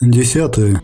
Десятое.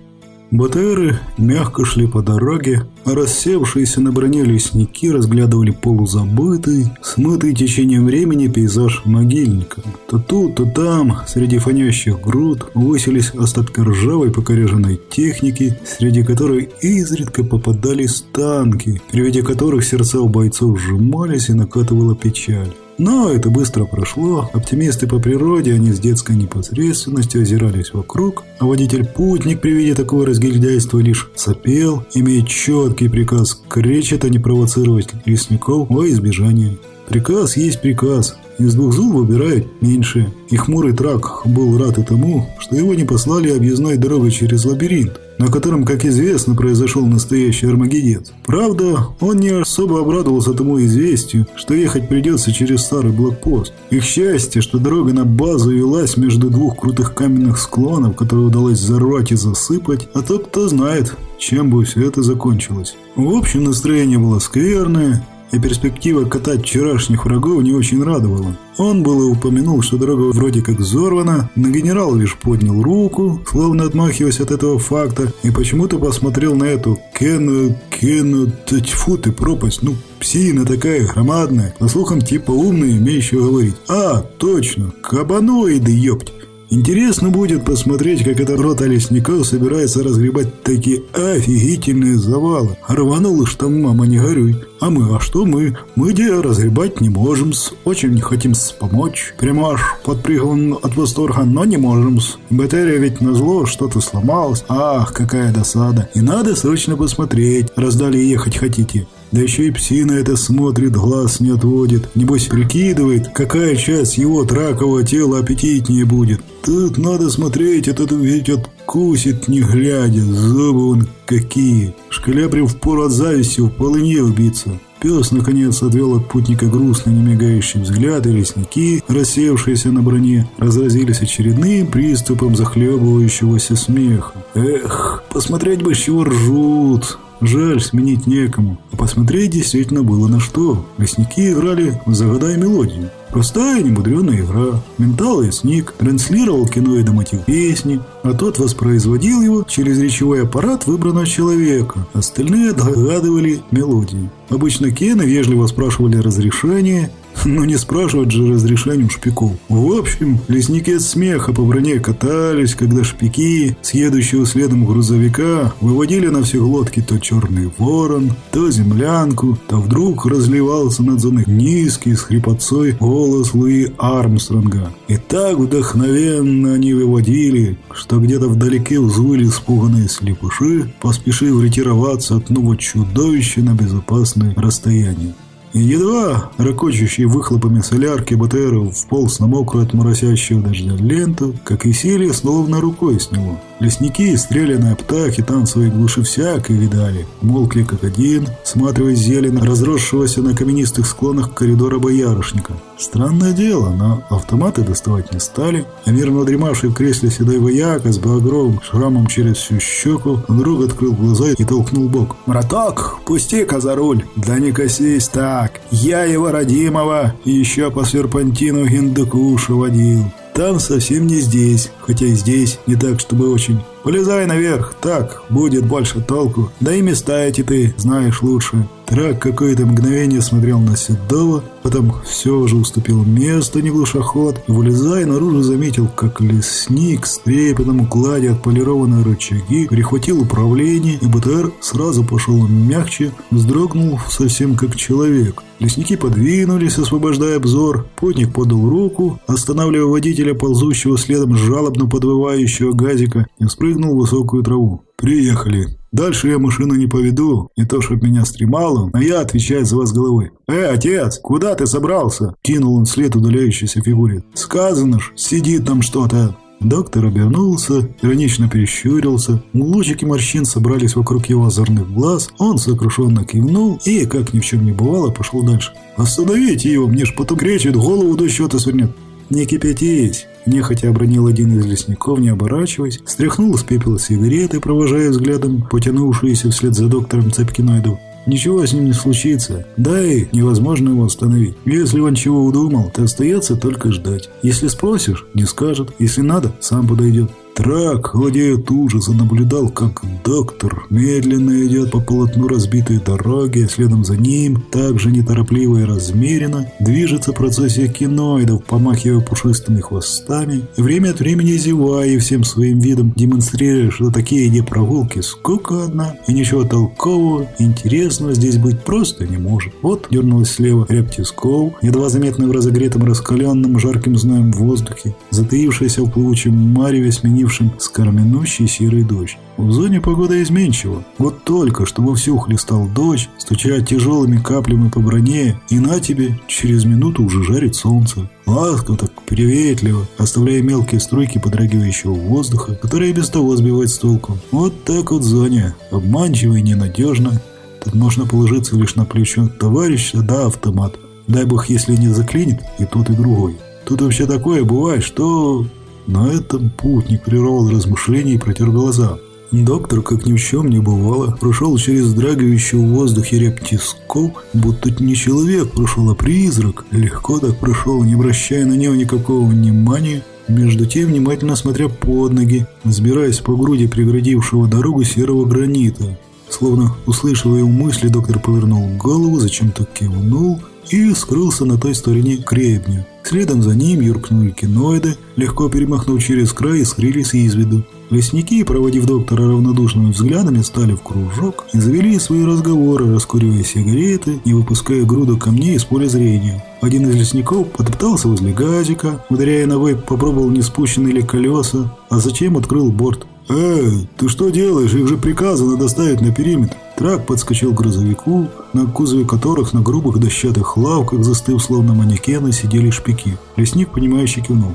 БТРы мягко шли по дороге, а рассевшиеся на броне лесники разглядывали полузабытый, смытый течением времени пейзаж могильника. То тут, то там, среди фонящих груд, высились остатки ржавой покореженной техники, среди которой изредка попадались танки, при виде которых сердца у бойцов сжимались и накатывала печаль. Но это быстро прошло. Оптимисты по природе, они с детской непосредственностью озирались вокруг, а водитель-путник при виде такого разгильдяйства лишь сопел, имея четкий приказ кричать, а не провоцировать лесников во избежание. Приказ есть приказ. Из двух зуб выбирают меньше. И хмурый трак был рад и тому, что его не послали объездной дорогой через лабиринт, на котором, как известно, произошел настоящий армагеддец. Правда, он не особо обрадовался тому известию, что ехать придется через старый блокпост. Их счастье, что дорога на базу велась между двух крутых каменных склонов, которые удалось взорвать и засыпать, а тот, кто знает, чем бы все это закончилось. В общем, настроение было скверное, и перспектива катать вчерашних врагов не очень радовала. Он было упомянул, что дорога вроде как взорвана, но генерал лишь поднял руку, словно отмахиваясь от этого факта, и почему-то посмотрел на эту Кену, Кену, тьфу ты, пропасть, ну, псина такая громадная, по слухам типа умная, умеющая говорить. А, точно, кабаноиды, ёпть. Интересно будет посмотреть, как эта рота лесников собирается разгребать такие офигительные завалы. Рванул там, мама, не горюй. А мы, а что мы? Мы где разгребать не можем -с. Очень не хотим -с помочь. Прямо аж подпрыгиваем от восторга, но не можем -с. Батарея ведь назло, что-то сломалось. Ах, какая досада. И надо срочно посмотреть, раздали ехать хотите. Да еще и псина это смотрит, глаз не отводит. Небось прикидывает, какая часть его тракового тела аппетитнее будет. Тут надо смотреть, этот ведь откусит, не глядя. Зубы он какие. Шкалябрив впору от зависти в полыне убиться. Пес, наконец, отвел от путника грустный, немигающий взгляд, и лесники, рассевшиеся на броне, разразились очередным приступом захлебывающегося смеха. Эх, посмотреть бы, с чего ржут. Жаль, сменить некому. А посмотреть действительно было на что. Лесники играли в «Загадай мелодию». Простая, немудренная игра. Ментал и сник транслировал кино и песни, а тот воспроизводил его через речевой аппарат выбранного человека. Остальные догадывали мелодии. Обычно Кена вежливо спрашивали разрешение, но не спрашивать же разрешением шпиков. В общем, лесники от смеха по броне катались, когда шпики, съедущего следом грузовика, выводили на все глотки то черный ворон, то землянку, то вдруг разливался над зоной низкий с хрипотцой голос Луи Армстронга. И так вдохновенно они выводили, что где-то вдалеке взвыли испуганные слепыши, поспешив ретироваться от нового чудовища на безопасное расстояние. И едва ракочущий выхлопами солярки БТР вполз на мокрую от моросящего дождя ленту, как веселье словно рукой с него. Лесники, стрелянные птахи, танцевые глуши всякой видали. Молкли как один, сматривая зелень разросшегося на каменистых склонах коридора боярышника. Странное дело, но автоматы доставать не стали, а мирно дремавший в кресле седой вояка с багровым шрамом через всю щеку вдруг открыл глаза и толкнул бок. «Браток, пусти-ка за руль! Да не косись так! Я его родимого еще по серпантину Гиндукуша водил!» Там совсем не здесь, хотя и здесь не так, чтобы очень. Полезай наверх, так будет больше толку. Да и места эти ты знаешь лучше. Трак какое-то мгновение смотрел на Седова, потом все же уступил место, не глуша ход, и, вылезая наружу, заметил, как лесник с трепетом укладя отполированные рычаги, перехватил управление, и БТР сразу пошел мягче, вздрогнул совсем как человек. Лесники подвинулись, освобождая обзор. Путник подал руку, останавливая водителя, ползущего следом жалобно подвывающего газика, и спрыгнул в высокую траву. «Приехали. Дальше я машину не поведу, не то чтоб меня стремало, но я отвечаю за вас головой». «Э, отец, куда ты собрался?» Кинул он след удаляющейся фигуре. «Сказано ж, сидит там что-то». Доктор обернулся, иронично перещурился. Лучики морщин собрались вокруг его озорных глаз. Он сокрушенно кивнул и, как ни в чем не бывало, пошел дальше. «Остановите его, мне ж потом кречет, голову до счета свернет». «Не кипятись!» – нехотя обронил один из лесников, не оборачиваясь, стряхнул с пепела сигареты, провожая взглядом потянувшуюся вслед за доктором Цепкиноиду. Ничего с ним не случится. Да и невозможно его остановить. Если он чего удумал, то остается только ждать. Если спросишь, не скажет. Если надо, сам подойдет. Трак, холодея от ужаса, наблюдал, как доктор медленно идет по полотну разбитой дороги, а следом за ним, также неторопливо и размеренно, движется процессия киноидов, помахивая пушистыми хвостами, время от времени зевая и всем своим видом демонстрируя, что такие не прогулки сколько одна, и ничего толкового, интересного здесь быть просто не может. Вот дернулась слева Рептисков, едва заметно в разогретом, раскаленном, жарким знаем воздухе, затаившаяся в плывучем мареве, сменив сменившим скорменущий серый дождь. В зоне погода изменчива. Вот только что вовсю хлестал дождь, стуча тяжелыми каплями по броне, и на тебе через минуту уже жарит солнце. Ласково так, приветливо, оставляя мелкие струйки подрагивающего воздуха, которые без того сбивают с толку. Вот так вот в зоне. Обманчиво и ненадежно. Тут можно положиться лишь на плечо товарища да автомат. Дай бог, если не заклинит и тот, и другой. Тут вообще такое бывает, что на этом путник прервал размышления и протер глаза. Доктор, как ни в чем не бывало, прошел через драгивающий в воздухе реп тисков, будто не человек прошел, а призрак. Легко так прошел, не обращая на него никакого внимания, между тем внимательно смотря под ноги, взбираясь по груди преградившего дорогу серого гранита. Словно услышав его мысли, доктор повернул голову, зачем-то кивнул и скрылся на той стороне гребня. Следом за ним юркнули киноиды, легко перемахнув через край и скрылись из виду. Лесники, проводив доктора равнодушными взглядами, стали в кружок и завели свои разговоры, раскуривая сигареты и выпуская груду камней из поля зрения. Один из лесников потоптался возле газика, ударяя ногой, попробовал, не спущены ли колеса, а затем открыл борт. «Эй, ты что делаешь? Их же приказано доставить на периметр». Трак подскочил к грузовику, на кузове которых на грубых дощатых лавках, застыв словно манекены, сидели шпики. Лесник, понимающе кивнул.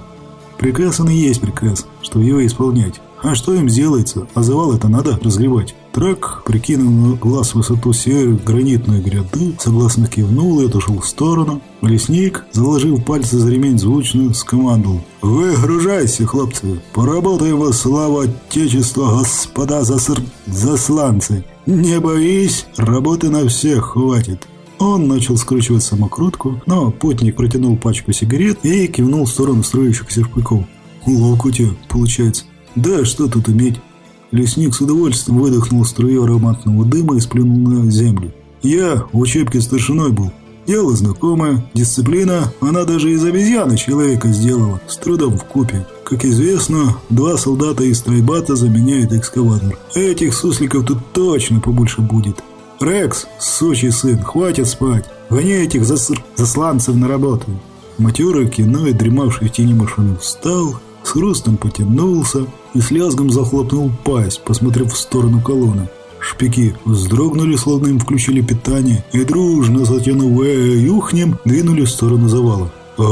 «Приказ он и есть приказ, что его исполнять. А что им сделается? А завал это надо разгребать». Трак, прикинув на глаз высоту серой гранитной гряды, согласно кивнул и отошел в сторону. Лесник, заложив пальцы за ремень, звучно скомандовал. «Выгружайся, хлопцы! Поработаем во славу Отечества, господа заср... засланцы! Не боись, работы на всех хватит!» Он начал скручивать самокрутку, но путник протянул пачку сигарет и кивнул в сторону строящихся шпыков. «Ловко у получается. Да, что тут иметь?» Лесник с удовольствием выдохнул струю ароматного дыма и сплюнул на землю. «Я в учебке старшиной был. Дело знакомое, дисциплина, она даже из обезьяны человека сделала, с трудом в купе. Как известно, два солдата из стройбата заменяют экскаватор. Этих сусликов тут точно побольше будет. Рекс, сучий сын, хватит спать. Гони этих заср... засланцев на работу. Матерый кино и дремавший в тени машины встал, с хрустом потянулся и с лязгом захлопнул пасть, посмотрев в сторону колонны. Шпики вздрогнули, словно им включили питание, и дружно, затянув юхнем, двинули в сторону завала. «А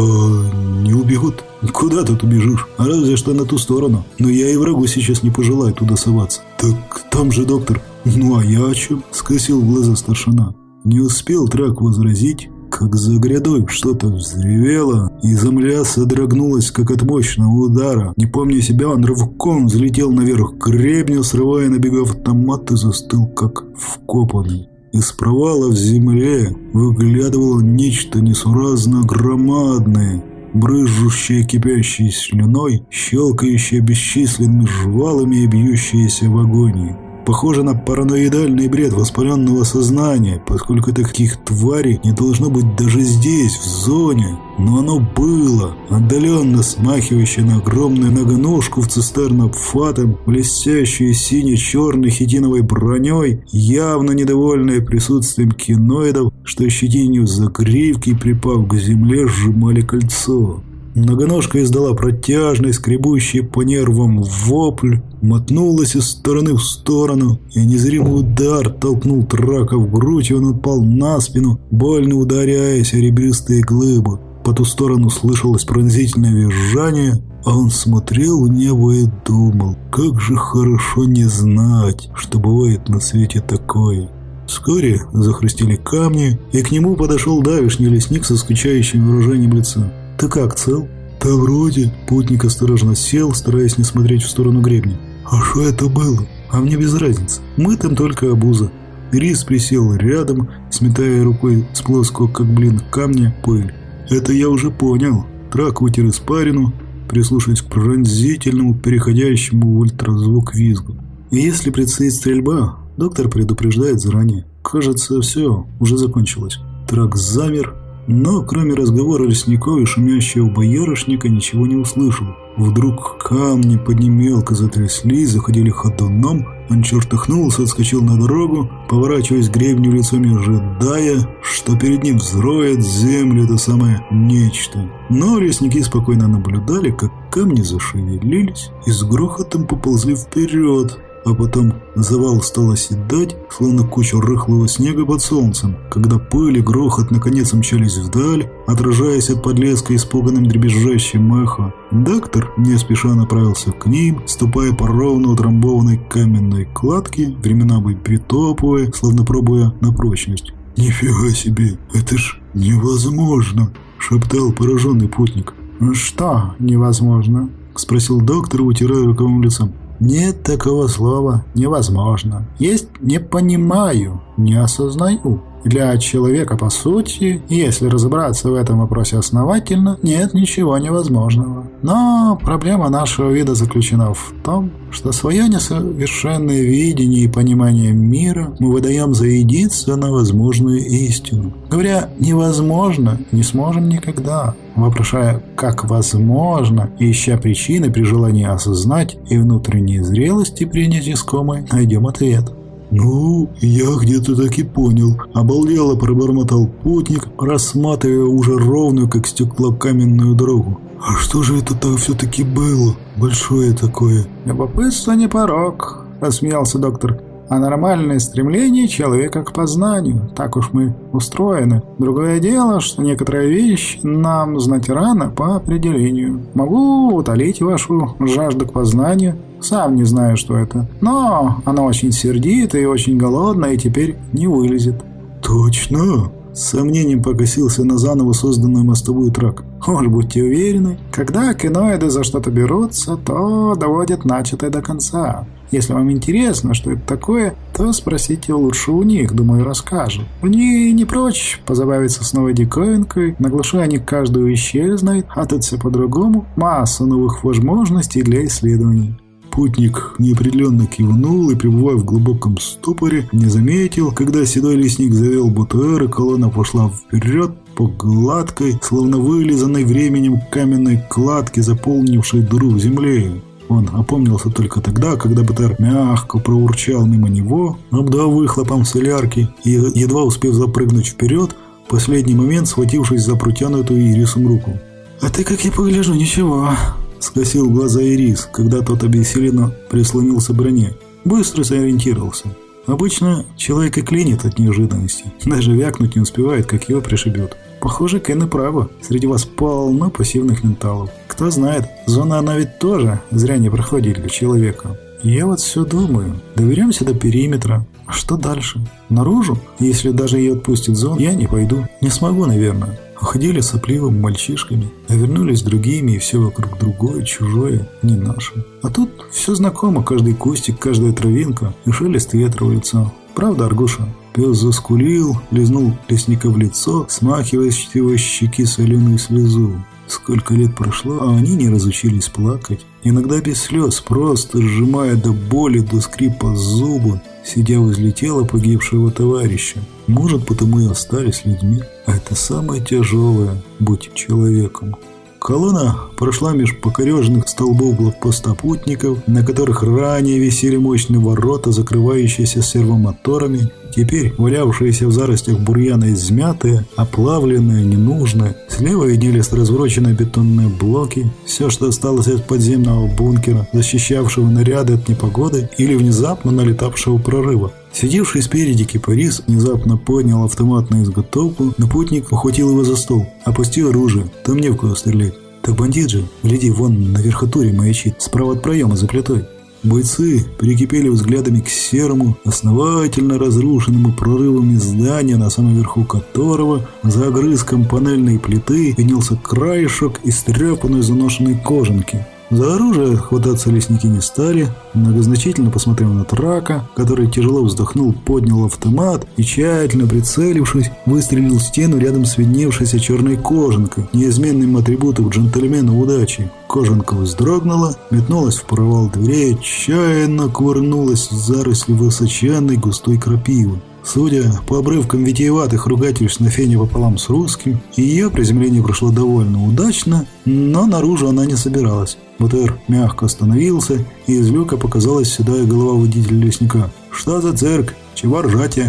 не убегут? Куда тут убежишь? А разве что на ту сторону. Но я и врагу сейчас не пожелаю туда соваться». «Так там же доктор». «Ну а я о чем?» – скосил глаза старшина. Не успел Трак возразить, как за грядой что-то взревело, и земля содрогнулась, как от мощного удара. Не помня себя, он рывком взлетел наверх к гребню, срывая на бегу автомат и застыл, как вкопанный. Из провала в земле выглядывало нечто несуразно громадное, брызжущее кипящей слюной, щелкающее бесчисленными жвалами и бьющееся в агонии похоже на параноидальный бред воспаленного сознания, поскольку таких тварей не должно быть даже здесь, в зоне. Но оно было, отдаленно смахивающее на огромную многоножку в цистерну фатом, блестящую сине-черной хитиновой броней, явно недовольное присутствием киноидов, что щетинью загривки, припав к земле, сжимали кольцо. Многоножка издала протяжный, скребущий по нервам вопль, мотнулась из стороны в сторону, и незримый удар толкнул трака в грудь, и он упал на спину, больно ударяясь о ребристые глыбы. По ту сторону слышалось пронзительное визжание, а он смотрел в небо и думал, как же хорошо не знать, что бывает на свете такое. Вскоре захрустили камни, и к нему подошел давишний лесник со скучающим выражением лица. «Ты как, цел?» «Да вроде». Путник осторожно сел, стараясь не смотреть в сторону гребня. «А что это было?» «А мне без разницы. Мы там только обуза». Рис присел рядом, сметая рукой с плоского, как блин, камня пыль. «Это я уже понял». Трак вытер испарину, прислушиваясь к пронзительному, переходящему в ультразвук визгу. И если предстоит стрельба, доктор предупреждает заранее. Кажется, все, уже закончилось. Трак замер, но кроме разговора лесников и шумящего боярышника ничего не услышал. Вдруг камни под ним мелко затряслись, заходили ходуном, он чертыхнулся, отскочил на дорогу, поворачиваясь гребню лицом и ожидая, что перед ним взроет землю это самое нечто. Но лесники спокойно наблюдали, как камни зашевелились и с грохотом поползли вперед, а потом завал стал оседать, словно куча рыхлого снега под солнцем, когда пыль и грохот наконец мчались вдаль, отражаясь от подлеска испуганным дребезжащим эхо. Доктор не спеша направился к ним, ступая по ровно утрамбованной каменной кладке, временами притопывая, словно пробуя на прочность. «Нифига себе, это ж невозможно!» – шептал пораженный путник. «Что невозможно?» – спросил доктор, утирая рукавом лицом. Нет такого слова «невозможно». Есть «не понимаю», «не осознаю». Для человека, по сути, если разобраться в этом вопросе основательно, нет ничего невозможного. Но проблема нашего вида заключена в том, что свое несовершенное видение и понимание мира мы выдаем за единственно возможную истину. Говоря «невозможно», не сможем никогда. Вопрошая «как возможно» и ища причины при желании осознать и внутренней зрелости принять искомое, найдем ответ. «Ну, я где-то так и понял», – обалдело пробормотал путник, рассматривая уже ровную, как стекло, каменную дорогу. «А что же это так все-таки было? Большое такое?» «Любопытство не порог», – рассмеялся доктор а нормальное стремление человека к познанию. Так уж мы устроены. Другое дело, что некоторые вещи нам знать рано по определению. Могу утолить вашу жажду к познанию, сам не знаю, что это. Но оно очень сердито и очень голодно, и теперь не вылезет». «Точно?» С сомнением покосился на заново созданную мостовую трак. Уж будьте уверены, когда киноиды за что-то берутся, то доводят начатое до конца. Если вам интересно, что это такое, то спросите лучше у них, думаю, расскажут. Они не прочь позабавиться с новой диковинкой, наглашая они каждую вещь знает, а тут все по-другому. Масса новых возможностей для исследований. Путник неопределенно кивнул и, пребывая в глубоком ступоре, не заметил, когда седой лесник завел БТР, и колонна пошла вперед по гладкой, словно вылизанной временем каменной кладке, заполнившей дыру в земле. Он опомнился только тогда, когда БТР мягко проурчал мимо него, обдав выхлопом солярки и, едва успев запрыгнуть вперед, в последний момент схватившись за протянутую ирисом руку. «А ты, как я погляжу, ничего», Скосил глаза Ирис, когда тот обессиленно прислонился броне. Быстро сориентировался. Обычно человек и клинит от неожиданности. Даже вякнуть не успевает, как его пришибет. Похоже, Кен и право. Среди вас полно пассивных менталов. Кто знает, зона она ведь тоже зря не проходит для человека. Я вот все думаю. Доберемся до периметра. А что дальше? Наружу? Если даже ее отпустит зон, я не пойду. Не смогу, наверное. Уходили сопливым мальчишками, а вернулись другими, и все вокруг другое, чужое, не наше. А тут все знакомо, каждый кустик, каждая травинка и шелест ветра в лицо. Правда, Аргуша? Пес заскулил, лизнул лесника в лицо, смахивая с его щеки соленую слезу. Сколько лет прошло, а они не разучились плакать. Иногда без слез, просто сжимая до боли, до скрипа зубы, сидя возле тела погибшего товарища. Может, потому и остались людьми. А это самое тяжелое – быть человеком. Колонна прошла меж покореженных столбов блокпоста путников, на которых ранее висели мощные ворота, закрывающиеся сервомоторами, теперь валявшиеся в заростях бурьяна измятые, оплавленные, ненужные. Слева виднелись развороченные бетонные блоки, все, что осталось от подземного бункера, защищавшего наряды от непогоды или внезапно налетавшего прорыва. Сидевший спереди кипарис внезапно поднял автомат на изготовку, но путник ухватил его за стол. «Опусти оружие, там не в кого стрелять». «Так бандит же, гляди, вон на верхотуре маячит, справа от проема за плитой». Бойцы прикипели взглядами к серому, основательно разрушенному прорывами здания, на самом верху которого за огрызком панельной плиты виднелся краешек истрепанной заношенной кожанки. За оружие хвататься лесники не стали, многозначительно посмотрев на трака, который тяжело вздохнул, поднял автомат и, тщательно прицелившись, выстрелил в стену рядом с видневшейся черной кожанкой, неизменным атрибутом джентльмена удачи. Кожанка вздрогнула, метнулась в провал дверей, отчаянно кувырнулась в заросли высоченной густой крапивы. Судя по обрывкам витиеватых ругательств на фене пополам с русским, ее приземление прошло довольно удачно, но наружу она не собиралась. БТР мягко остановился, и из люка показалась седая голова водителя лесника. «Что за цирк? Чего ржать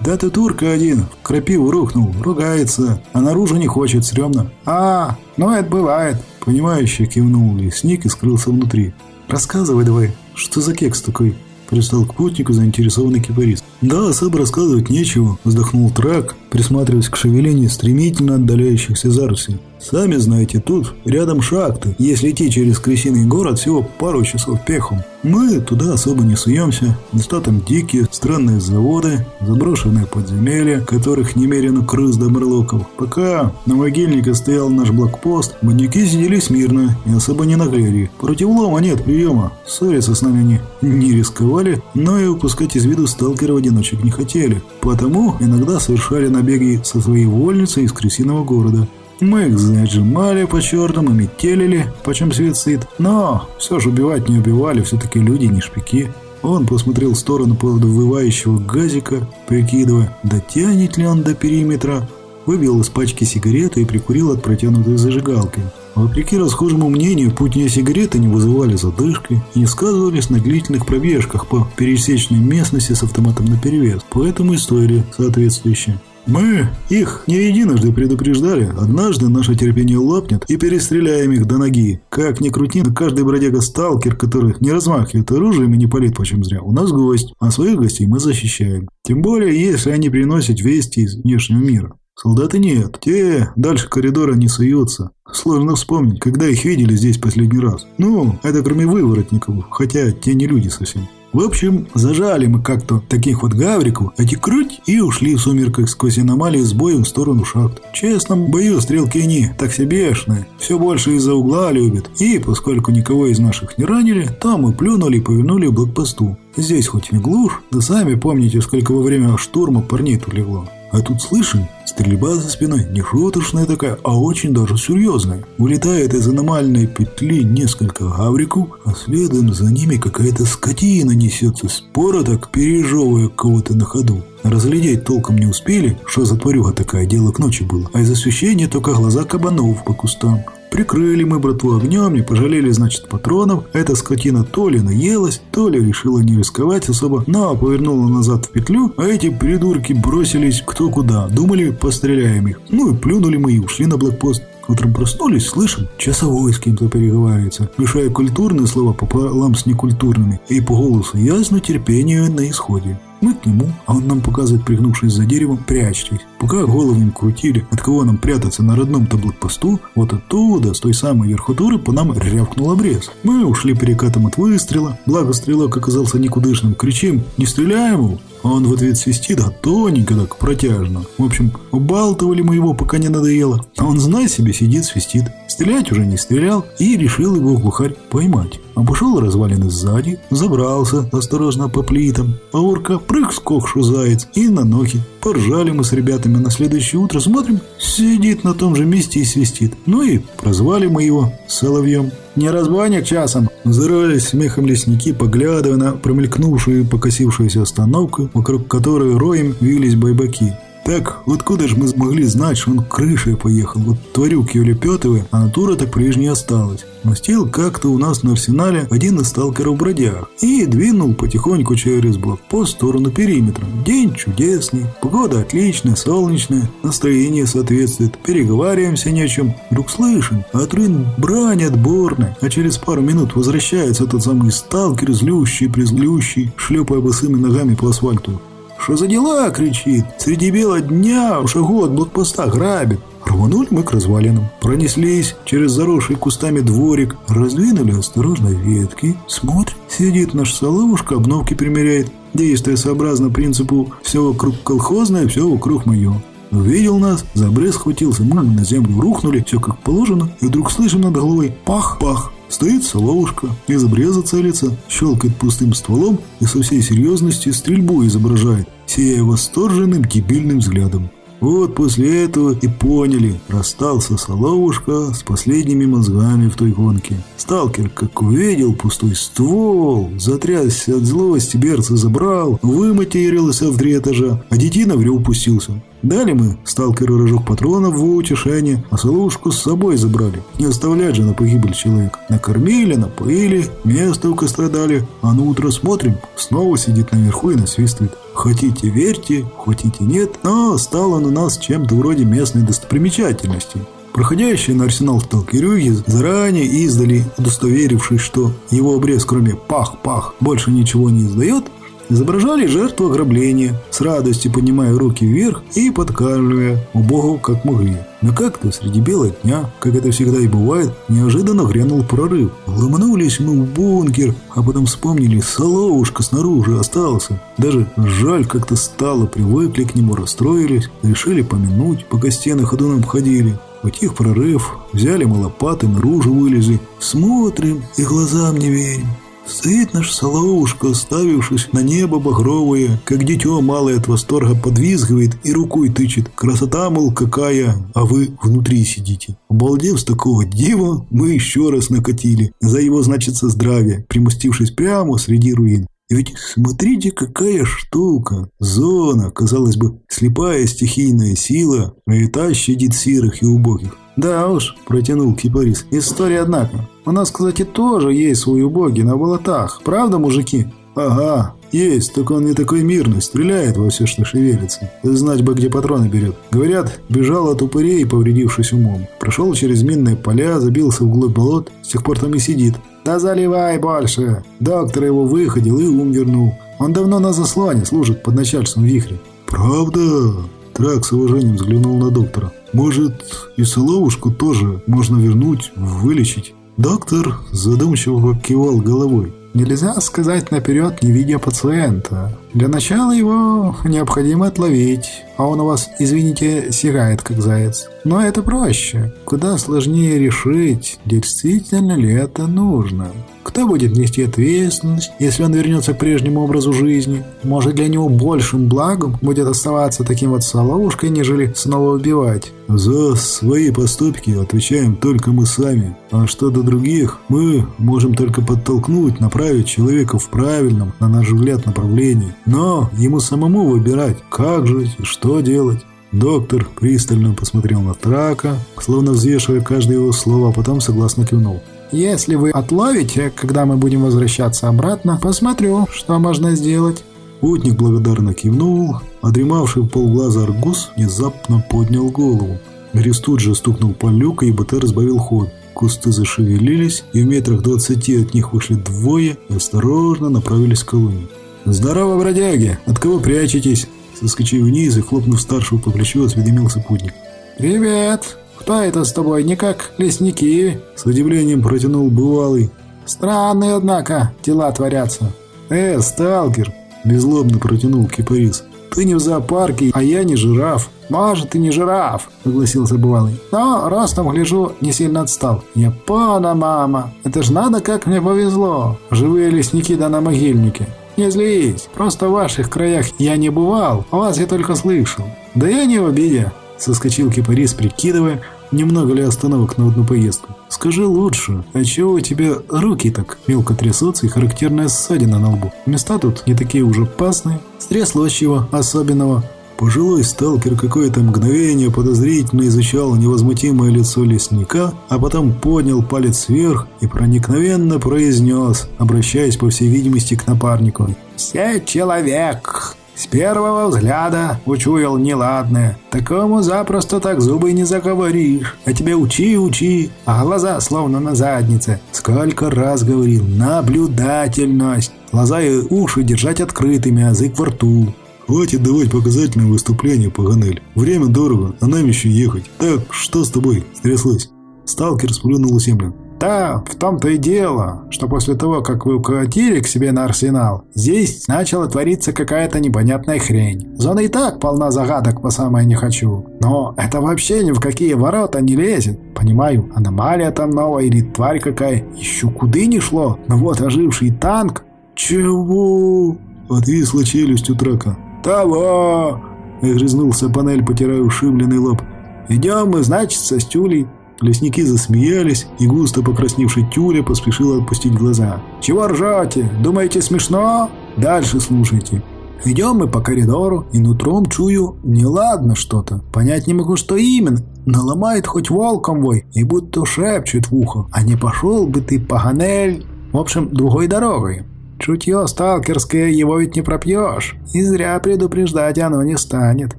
«Да ты турка один, крапиву рухнул, ругается, а наружу не хочет, стрёмно». «А, ну это бывает», — понимающе кивнул лесник и скрылся внутри. «Рассказывай давай, что за кекс такой?» Пристал к путнику заинтересованный кипарист. «Да, особо рассказывать нечего», – вздохнул трак, присматриваясь к шевелению стремительно отдаляющихся зарослей. Сами знаете, тут рядом шахты. Если идти через Крысиный город, всего пару часов пехом. Мы туда особо не суемся. Места там дикие, странные заводы, заброшенные подземелья, которых немерено крыс до мерлоков. Пока на могильнике стоял наш блокпост, бандюки сидели смирно и особо не наглели. Против лома нет приема. Ссориться с нами они не рисковали, но и упускать из виду сталкеров-одиночек не хотели. Потому иногда совершали набеги со своей вольницей из Крысиного города. Мы их зажимали по-черному, метелили, почем свет сыт. Но все же убивать не убивали, все-таки люди не шпики. Он посмотрел в сторону подвывающего газика, прикидывая, дотянет ли он до периметра. Выбил из пачки сигарету и прикурил от протянутой зажигалкой. Вопреки расхожему мнению, путние сигареты не вызывали задышки и не сказывались на длительных пробежках по пересечной местности с автоматом наперевес. Поэтому история соответствующая. Мы их не единожды предупреждали. Однажды наше терпение лопнет и перестреляем их до ноги. Как ни крути, каждый бродяга-сталкер, который не размахивает оружием и не палит почем зря, у нас гость, а своих гостей мы защищаем. Тем более, если они приносят вести из внешнего мира. Солдаты нет, те дальше коридора не суются. Сложно вспомнить, когда их видели здесь последний раз. Ну, это кроме выворотников, хотя те не люди совсем. В общем, зажали мы как-то таких вот гавриков, эти круть, и ушли в сумерках сквозь аномалии с боем в сторону шахт. В честном бою стрелки они так себешные, все больше из-за угла любят. И поскольку никого из наших не ранили, то мы плюнули и повернули к блокпосту. Здесь хоть и глушь, да сами помните, сколько во время штурма парней тут легло. А тут слышим, стрельба за спиной не шуточная такая, а очень даже серьезная. Вылетает из аномальной петли несколько гавриков, а следом за ними какая-то скотина несется, споро так пережевывая кого-то на ходу. Разглядеть толком не успели, что за тварюга такая, дело к ночи было. А из освещения только глаза кабанов по кустам. Прикрыли мы братву огнем, не пожалели, значит, патронов. Эта скотина то ли наелась, то ли решила не рисковать особо, но повернула назад в петлю, а эти придурки бросились кто куда. Думали, постреляем их. Ну и плюнули мы и ушли на блокпост. Утром проснулись, слышим, часовой с кем-то переговаривается, мешая культурные слова пополам с некультурными, и по голосу ясно терпению на исходе. Мы к нему, а он нам показывает, пригнувшись за деревом, прячьтесь. Пока голову им крутили, от кого нам прятаться на родном-то блокпосту, вот оттуда, с той самой верхотуры, по нам рявкнул обрез. Мы ушли перекатом от выстрела, благо стрелок оказался никудышным, кричим «Не стреляем его!» А он в ответ свистит, а тоненько так, протяжно. В общем, убалтывали мы его, пока не надоело. А он, знай себе, сидит, свистит. Стрелять уже не стрелял и решил его глухарь поймать. Обошел развалины сзади, забрался осторожно по плитам. А урка прыг скокшу заяц и на ноги. Поржали мы с ребятами на следующее утро, смотрим, сидит на том же месте и свистит. Ну и прозвали мы его Соловьем. «Не разбойник часом!» Взрывались смехом лесники, поглядывая на промелькнувшую и покосившуюся остановку, вокруг которой роем вились байбаки. Так, откуда же мы могли знать, что он крышей поехал? Вот тварюки улепетывая, а натура так прежней осталась. Мастил как-то у нас на арсенале один из сталкеров бродяг и двинул потихоньку через блокпост в сторону периметра. День чудесный, погода отличная, солнечная, настроение соответствует, переговариваемся ни о чем. Вдруг слышим, отрын брань отборная, а через пару минут возвращается тот самый сталкер, злющий, призлющий, шлепая босыми ногами по асфальту. «Что за дела?» – кричит. «Среди бела дня в шагу от блокпоста грабит». Рванули мы к развалинам, пронеслись через заросший кустами дворик, раздвинули осторожно ветки. Смотрим, сидит наш соловушка, обновки примеряет, действуя сообразно принципу «все вокруг колхозное, все вокруг мое». Увидел нас, за обрез схватился, мы на землю рухнули, все как положено, и вдруг слышим над головой «пах-пах». Стоит соловушка, из обреза целится, щелкает пустым стволом и со всей серьезностью стрельбу изображает, сияя восторженным дебильным взглядом. Вот после этого и поняли, расстался Соловушка с последними мозгами в той гонке. Сталкер, как увидел пустой ствол, затрясся от злости, берца забрал, выматерился в три этажа, а детина в рев пустился. Дали мы сталкеру рожок патронов в утешение, а Соловушку с собой забрали. Не оставлять же на погибель человека. Накормили, напоили, место у костра дали, а на утро смотрим, снова сидит наверху и насвистывает. Хотите верьте, хотите нет, но стал он у нас чем-то вроде местной достопримечательности. Проходящие на арсенал сталкерюги заранее издали, удостоверившись, что его обрез кроме пах-пах больше ничего не издает, изображали жертву ограбления, с радостью поднимая руки вверх и подкармливая убогу как могли. Но как-то среди бела дня, как это всегда и бывает, неожиданно грянул прорыв. Ломанулись мы в бункер, а потом вспомнили, соловушка снаружи остался. Даже жаль как-то стало, привыкли к нему, расстроились, решили помянуть, пока стены ходуном ходили. Утих прорыв, взяли мы лопаты, наружу вылезли. Смотрим и глазам не верим. Стоит наш соловушка, ставившись на небо багровое, как дитё малое от восторга подвизгивает и рукой тычет. Красота, мол, какая, а вы внутри сидите. Обалдев с такого дива, мы еще раз накатили. За его, значится, здравие, примустившись прямо среди руин. Ведь смотрите, какая штука. Зона, казалось бы, слепая стихийная сила, а и та щадит сирых и убогих. «Да уж», – протянул Кипарис. «История, однако. У нас, кстати, тоже есть свои боги на болотах. Правда, мужики?» «Ага, есть, только он не такой мирный, стреляет во все, что шевелится. Знать бы, где патроны берет. Говорят, бежал от упырей, повредившись умом. Прошел через минные поля, забился в глубь болот, с тех пор там и сидит. Да заливай больше. Доктор его выходил и ум вернул. Он давно на заслоне служит под начальством вихря. Правда? Трак с уважением взглянул на доктора. Может, и соловушку тоже можно вернуть, вылечить? Доктор задумчиво кивал головой. Нельзя сказать наперед, не видя пациента. Для начала его необходимо отловить, а он у вас, извините, сигает как заяц. Но это проще. Куда сложнее решить, действительно ли это нужно. Кто будет нести ответственность, если он вернется к прежнему образу жизни? Может, для него большим благом будет оставаться таким вот соловушкой, нежели снова убивать? За свои поступки отвечаем только мы сами. А что до других, мы можем только подтолкнуть, направить человека в правильном, на наш взгляд, направлении. Но ему самому выбирать, как жить и что делать. Доктор пристально посмотрел на Трака, словно взвешивая каждое его слово, а потом согласно кивнул. Если вы отловите, когда мы будем возвращаться обратно, посмотрю, что можно сделать». Путник благодарно кивнул, а дремавший в полглаза аргус внезапно поднял голову. Грис тут же стукнул по люку, и БТ разбавил ход. Кусты зашевелились, и в метрах двадцати от них вышли двое и осторожно направились к колонии. «Здорово, бродяги! От кого прячетесь?» Соскочив вниз и хлопнув старшего по плечу, осведомился путник. «Привет!» «Кто это с тобой? Не как лесники?» С удивлением протянул бывалый. «Странные, однако, дела творятся». «Э, сталкер!» Безлобно протянул кипарис. «Ты не в зоопарке, а я не жираф». «Может, и не жираф», — согласился бывалый. «Но ростом, гляжу, не сильно отстал». «Япона, мама! Это ж надо, как мне повезло! Живые лесники да на могильнике!» «Не злись, просто в ваших краях я не бывал, а вас я только слышал». «Да я не в обиде», — соскочил кипарис, прикидывая, Немного ли остановок на одну поездку? Скажи лучше, а чего у тебя руки так мелко трясутся и характерная ссадина на лбу? Места тут не такие уже опасные. Стряслось чего особенного. Пожилой сталкер какое-то мгновение подозрительно изучал невозмутимое лицо лесника, а потом поднял палец вверх и проникновенно произнес, обращаясь, по всей видимости, к напарнику. «Все человек!» С первого взгляда учуял неладное. Такому запросто так зубы не заговоришь. А тебе учи, учи, а глаза словно на заднице. Сколько раз говорил, наблюдательность. Глаза и уши держать открытыми, а язык во рту. Хватит давать показательные выступления, Паганель. Время дорого, а нам еще ехать. Так, что с тобой стряслось? Сталкер сплюнул землю. Да, в том-то и дело, что после того, как вы укатили к себе на арсенал, здесь начала твориться какая-то непонятная хрень. Зона и так полна загадок по самое не хочу. Но это вообще ни в какие ворота не лезет. Понимаю, аномалия там новая или тварь какая, еще куды не шло. Но вот оживший танк... Чего? Отвисла челюсть у трака. Того! Огрызнулся панель, потирая ушибленный лоб. Идем мы, значит, со стюлей. Лесники засмеялись, и густо покрасневший Тюля поспешил отпустить глаза. «Чего ржете? Думаете, смешно? Дальше слушайте. Идем мы по коридору, и нутром чую, неладно что-то. Понять не могу, что именно. Но ломает хоть волком вой, и будто шепчет в ухо. А не пошел бы ты, паганель, в общем, другой дорогой. Чутье сталкерское его ведь не пропьешь. И зря предупреждать оно не станет.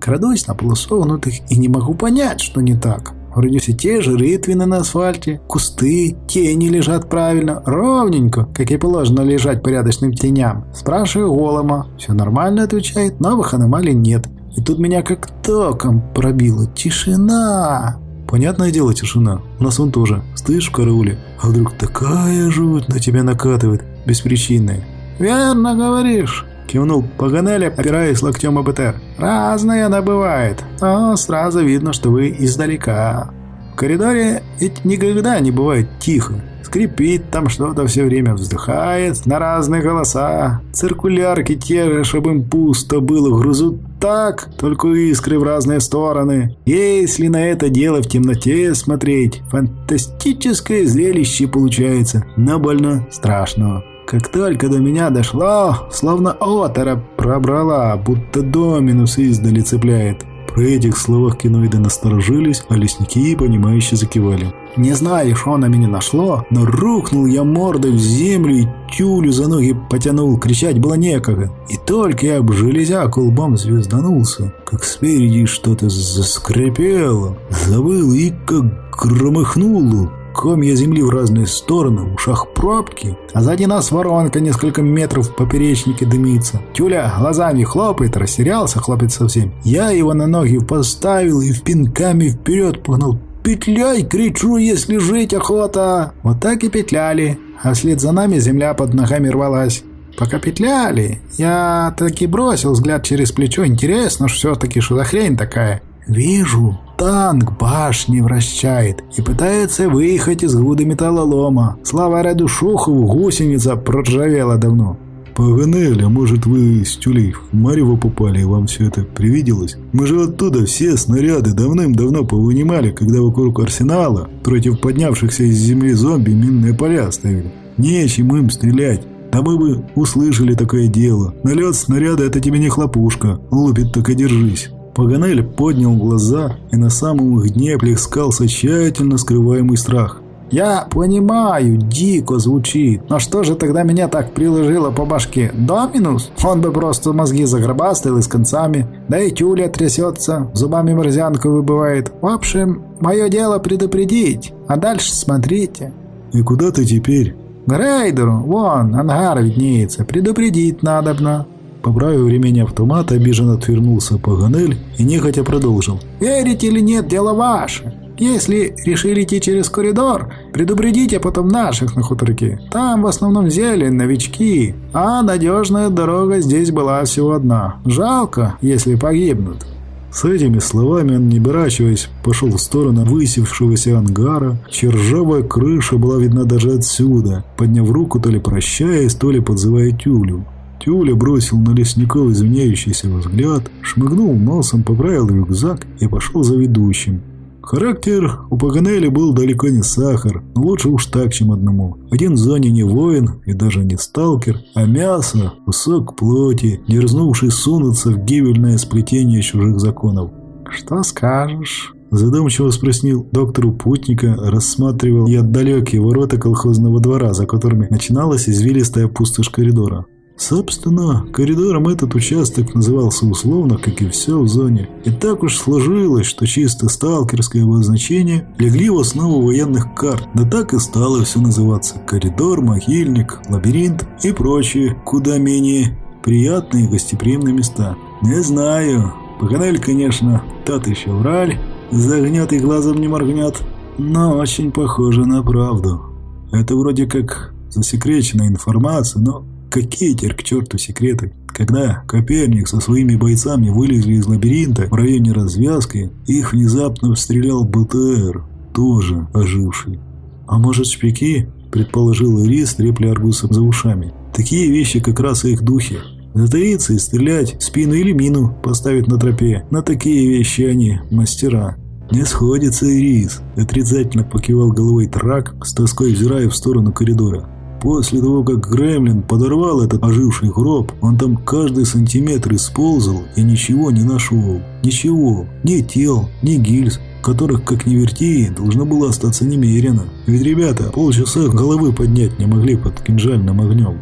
Крадусь на полусогнутых и не могу понять, что не так. Вроде все те же рытвины на асфальте, кусты, тени лежат правильно, ровненько, как и положено лежать порядочным теням. Спрашиваю голома, все нормально отвечает, новых аномалий нет. И тут меня как током пробило. Тишина! Понятное дело, тишина. У нас он тоже. Стоишь в карауле, а вдруг такая жуть на тебя накатывает, беспричинная. «Верно говоришь», — кивнул Паганелли, опираясь локтем об БТР. «Разная она бывает, но сразу видно, что вы издалека. В коридоре ведь никогда не бывает тихо. Скрипит там что-то все время, вздыхает на разные голоса. Циркулярки те же, чтобы им пусто было, грызут так, только искры в разные стороны. Если на это дело в темноте смотреть, фантастическое зрелище получается, но больно страшно. Как только до меня дошло, словно отора пробрала, будто доминус издали цепляет. При этих словах киноиды насторожились, а лесники, понимающе закивали. Не знаю, что на меня нашло, но рухнул я мордой в землю и тюлю за ноги потянул, кричать было некогда. И только я об железяку лбом звезданулся, как спереди что-то заскрипело, завыл и как громыхнуло. Комья земли в разные стороны, в ушах пробки, а сзади нас воронка несколько метров в поперечнике дымится. Тюля глазами хлопает, растерялся, хлопает совсем. Я его на ноги поставил и в пинками вперед погнал. «Петляй!» — кричу, если жить охота. Вот так и петляли, а вслед за нами земля под ногами рвалась. Пока петляли, я таки бросил взгляд через плечо. Интересно, что все-таки что за хрень такая? Вижу, танк башни вращает и пытается выехать из груды металлолома. Слава Раду Шухову, гусеница проржавела давно. «Паганель, а может вы с тюлей в Марево попали и вам все это привиделось? Мы же оттуда все снаряды давным-давно повынимали, когда вокруг арсенала против поднявшихся из земли зомби минные поля оставили. Нечем им стрелять. Да мы бы услышали такое дело. Налет снаряда – это тебе не хлопушка. Лупит, и держись». Паганель поднял глаза, и на самом их дне плескался тщательно скрываемый страх. «Я понимаю, дико звучит, но что же тогда меня так приложило по башке? Доминус? Он бы просто мозги загробастал и с концами, да и тюля трясется, зубами морзянку выбывает. В общем, мое дело предупредить, а дальше смотрите». «И куда ты теперь?» «К рейдеру, вон, ангар виднеется, предупредить надобно». Поправив ремень автомата, обиженно отвернулся Паганель и нехотя продолжил. «Верите или нет, дело ваше. Если решили идти через коридор, предупредите потом наших на хуторке. Там в основном зелень, новички, а надежная дорога здесь была всего одна. Жалко, если погибнут». С этими словами он, не оборачиваясь, пошел в сторону высевшегося ангара, чья ржавая крыша была видна даже отсюда, подняв руку то ли прощаясь, то ли подзывая тюлю. Тюля бросил на лесников извиняющийся взгляд, шмыгнул носом, поправил рюкзак и пошел за ведущим. Характер у Паганелли был далеко не сахар, но лучше уж так, чем одному. Один в зоне не воин и даже не сталкер, а мясо, кусок плоти, дерзнувший сунуться в гибельное сплетение чужих законов. «Что скажешь?» Задумчиво спросил доктор путника, рассматривал и отдалекие ворота колхозного двора, за которыми начиналась извилистая пустошь коридора. Собственно, коридором этот участок назывался условно, как и все в зоне. И так уж сложилось, что чисто сталкерское обозначение легли в основу военных карт. Да так и стало все называться. Коридор, могильник, лабиринт и прочие, куда менее приятные гостеприимные места. Не знаю. Паганель, конечно, тот еще враль, загнет и глазом не моргнет. но очень похоже на правду. Это вроде как засекреченная информация, но какие теперь к черту секреты? Когда Коперник со своими бойцами вылезли из лабиринта в районе развязки, их внезапно обстрелял БТР, тоже оживший. «А может, шпики?» – предположил Ирис, трепля аргуса за ушами. «Такие вещи как раз их духи. Затаиться и стрелять, спину или мину поставить на тропе. На такие вещи они мастера». «Не сходится, Ирис», – отрицательно покивал головой трак, с тоской взирая в сторону коридора. После того, как Гремлин подорвал этот оживший гроб, он там каждый сантиметр исползал и ничего не нашел. Ничего. Ни тел, ни гильз, которых, как ни верти, должно было остаться немерено. Ведь ребята полчаса головы поднять не могли под кинжальным огнем.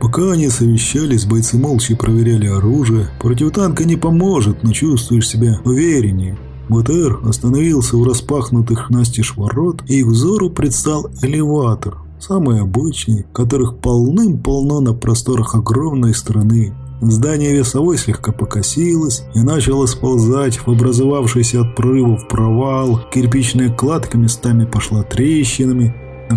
Пока они совещались, бойцы молча проверяли оружие. Против танка не поможет, но чувствуешь себя увереннее. БТР остановился у распахнутых настежь ворот, и их взору предстал элеватор. Самый обычный, которых полным-полно на просторах огромной страны. Здание весовой слегка покосилось и начало сползать в образовавшийся от прорывов провал. Кирпичная кладка местами пошла трещинами.